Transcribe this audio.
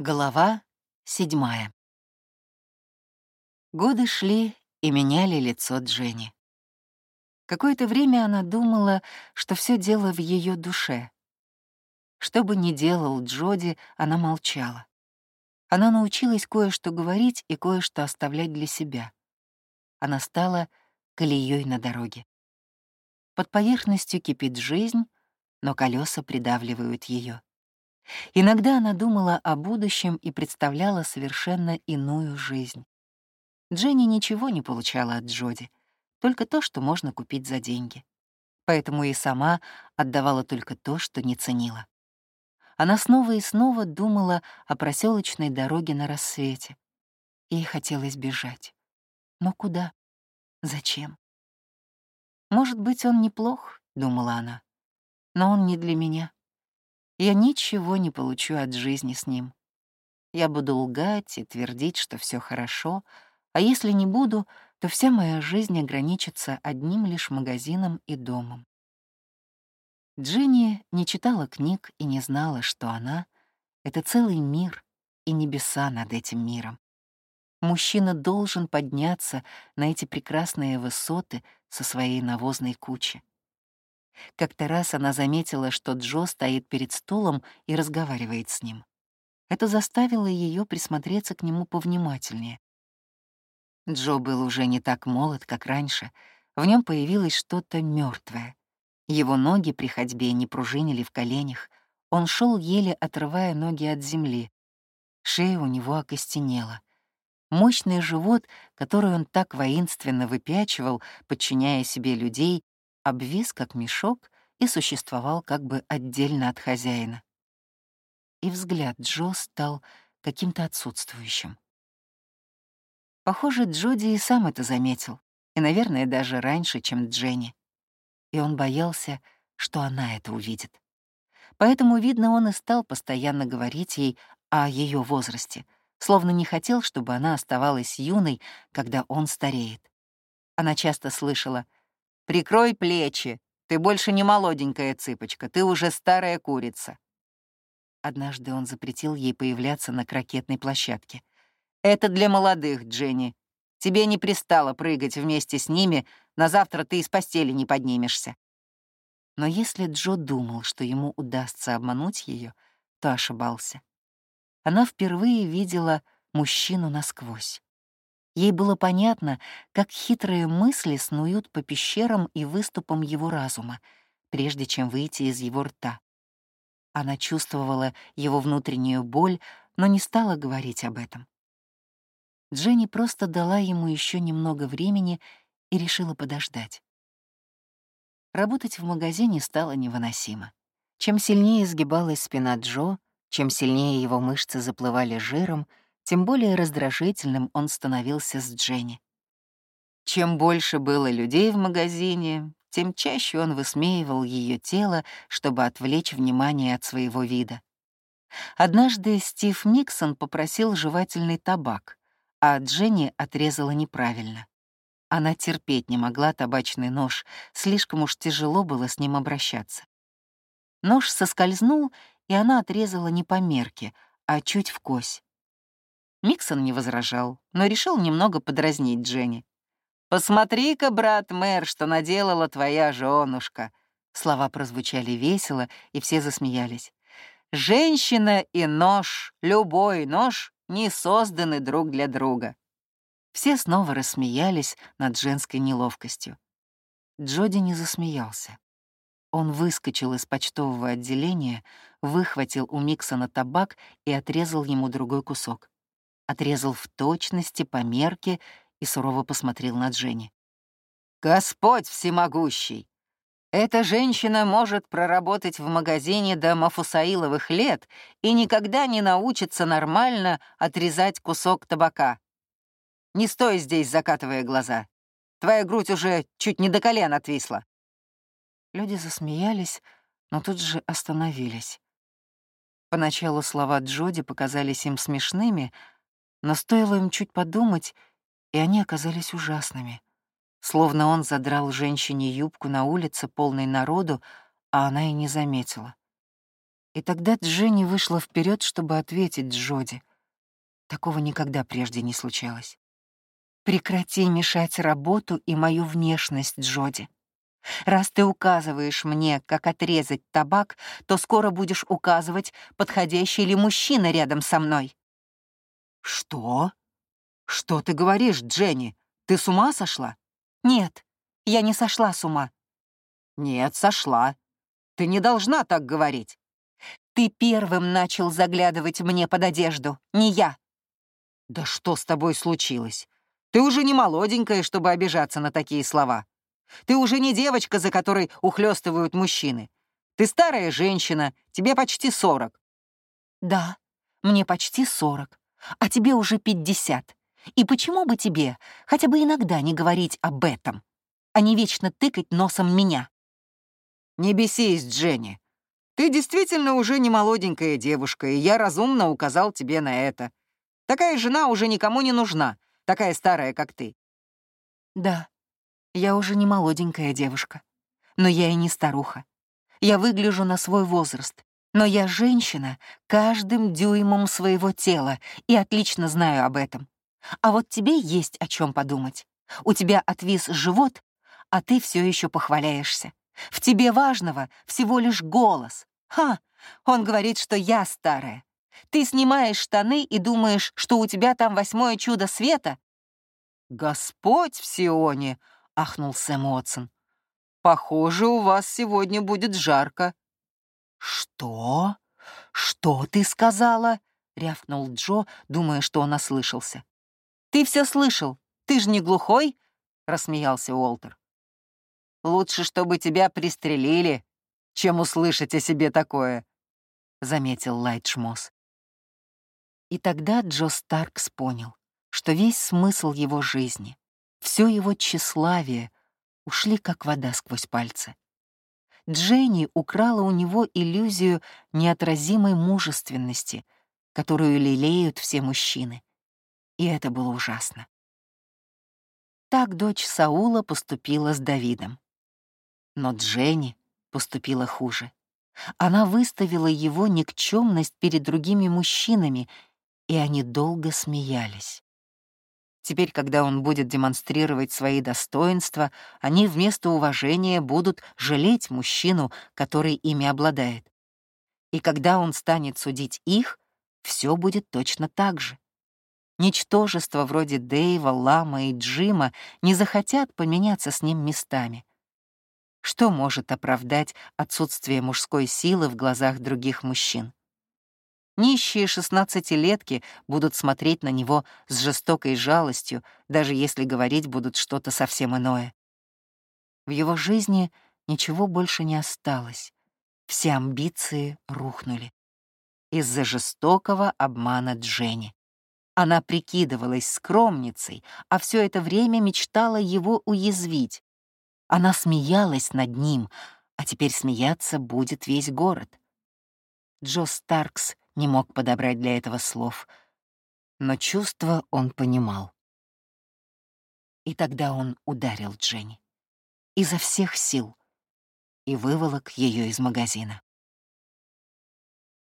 Глава седьмая. Годы шли и меняли лицо Дженни. Какое-то время она думала, что все дело в ее душе. Что бы ни делал Джоди, она молчала. Она научилась кое-что говорить и кое-что оставлять для себя. Она стала колеей на дороге. Под поверхностью кипит жизнь, но колеса придавливают ее. Иногда она думала о будущем и представляла совершенно иную жизнь. Дженни ничего не получала от Джоди, только то, что можно купить за деньги. Поэтому и сама отдавала только то, что не ценила. Она снова и снова думала о проселочной дороге на рассвете. Ей хотелось бежать. Но куда? Зачем? «Может быть, он неплох», — думала она, — «но он не для меня. Я ничего не получу от жизни с ним. Я буду лгать и твердить, что все хорошо, а если не буду, то вся моя жизнь ограничится одним лишь магазином и домом. Дженни не читала книг и не знала, что она — это целый мир и небеса над этим миром. Мужчина должен подняться на эти прекрасные высоты со своей навозной кучи. Как-то раз она заметила, что Джо стоит перед стулом и разговаривает с ним. Это заставило ее присмотреться к нему повнимательнее. Джо был уже не так молод, как раньше. В нем появилось что-то мертвое. Его ноги при ходьбе не пружинили в коленях. Он шел еле отрывая ноги от земли. Шея у него окостенела. Мощный живот, который он так воинственно выпячивал, подчиняя себе людей, обвис как мешок и существовал как бы отдельно от хозяина. И взгляд Джо стал каким-то отсутствующим. Похоже, Джоди и сам это заметил, и, наверное, даже раньше, чем Дженни. И он боялся, что она это увидит. Поэтому, видно, он и стал постоянно говорить ей о ее возрасте, словно не хотел, чтобы она оставалась юной, когда он стареет. Она часто слышала — Прикрой плечи. Ты больше не молоденькая цыпочка, ты уже старая курица. Однажды он запретил ей появляться на крокетной площадке. «Это для молодых, Дженни. Тебе не пристало прыгать вместе с ними, на завтра ты из постели не поднимешься». Но если Джо думал, что ему удастся обмануть ее, то ошибался. Она впервые видела мужчину насквозь. Ей было понятно, как хитрые мысли снуют по пещерам и выступам его разума, прежде чем выйти из его рта. Она чувствовала его внутреннюю боль, но не стала говорить об этом. Дженни просто дала ему еще немного времени и решила подождать. Работать в магазине стало невыносимо. Чем сильнее сгибалась спина Джо, чем сильнее его мышцы заплывали жиром, тем более раздражительным он становился с Дженни. Чем больше было людей в магазине, тем чаще он высмеивал ее тело, чтобы отвлечь внимание от своего вида. Однажды Стив Никсон попросил жевательный табак, а Дженни отрезала неправильно. Она терпеть не могла табачный нож, слишком уж тяжело было с ним обращаться. Нож соскользнул, и она отрезала не по мерке, а чуть в кось. Миксон не возражал, но решил немного подразнить Дженни. «Посмотри-ка, брат мэр, что наделала твоя женушка!» Слова прозвучали весело, и все засмеялись. «Женщина и нож, любой нож, не созданы друг для друга». Все снова рассмеялись над женской неловкостью. Джоди не засмеялся. Он выскочил из почтового отделения, выхватил у Миксона табак и отрезал ему другой кусок отрезал в точности по мерке и сурово посмотрел на Дженни. «Господь всемогущий! Эта женщина может проработать в магазине до Мафусаиловых лет и никогда не научится нормально отрезать кусок табака. Не стой здесь, закатывая глаза. Твоя грудь уже чуть не до колен отвисла». Люди засмеялись, но тут же остановились. Поначалу слова Джоди показались им смешными, но стоило им чуть подумать, и они оказались ужасными. Словно он задрал женщине юбку на улице, полной народу, а она и не заметила. И тогда Дженни вышла вперед, чтобы ответить Джоди. Такого никогда прежде не случалось. «Прекрати мешать работу и мою внешность, Джоди. Раз ты указываешь мне, как отрезать табак, то скоро будешь указывать, подходящий ли мужчина рядом со мной». «Что? Что ты говоришь, Дженни? Ты с ума сошла?» «Нет, я не сошла с ума». «Нет, сошла. Ты не должна так говорить». «Ты первым начал заглядывать мне под одежду, не я». «Да что с тобой случилось? Ты уже не молоденькая, чтобы обижаться на такие слова. Ты уже не девочка, за которой ухлёстывают мужчины. Ты старая женщина, тебе почти сорок». «Да, мне почти сорок, а тебе уже пятьдесят. И почему бы тебе хотя бы иногда не говорить об этом, а не вечно тыкать носом меня?» «Не бесись, Дженни. Ты действительно уже не молоденькая девушка, и я разумно указал тебе на это. Такая жена уже никому не нужна, такая старая, как ты. Да, я уже не молоденькая девушка, но я и не старуха. Я выгляжу на свой возраст, но я женщина каждым дюймом своего тела и отлично знаю об этом. А вот тебе есть о чем подумать. У тебя отвис живот, а ты все еще похваляешься. В тебе важного всего лишь голос. Ха, он говорит, что я старая. Ты снимаешь штаны и думаешь, что у тебя там восьмое чудо света?» «Господь в Сионе!» — ахнул Сэм Уотсон. «Похоже, у вас сегодня будет жарко». «Что? Что ты сказала?» — рявкнул Джо, думая, что он ослышался. «Ты все слышал. Ты же не глухой?» — рассмеялся Уолтер. «Лучше, чтобы тебя пристрелили, чем услышать о себе такое», — заметил Лайтшмос. И тогда Джо Старкс понял, что весь смысл его жизни, все его тщеславие ушли как вода сквозь пальцы. Дженни украла у него иллюзию неотразимой мужественности, которую лелеют все мужчины. И это было ужасно. Так дочь Саула поступила с Давидом. Но Дженни поступила хуже. Она выставила его никчемность перед другими мужчинами и они долго смеялись. Теперь, когда он будет демонстрировать свои достоинства, они вместо уважения будут жалеть мужчину, который ими обладает. И когда он станет судить их, все будет точно так же. Ничтожества вроде Дэйва, Лама и Джима не захотят поменяться с ним местами. Что может оправдать отсутствие мужской силы в глазах других мужчин? Нищие шестнадцатилетки будут смотреть на него с жестокой жалостью, даже если говорить будут что-то совсем иное. В его жизни ничего больше не осталось. Все амбиции рухнули. Из-за жестокого обмана Дженни. Она прикидывалась скромницей, а все это время мечтала его уязвить. Она смеялась над ним, а теперь смеяться будет весь город. Джо Старкс не мог подобрать для этого слов, но чувство он понимал. И тогда он ударил Дженни изо всех сил и выволок ее из магазина.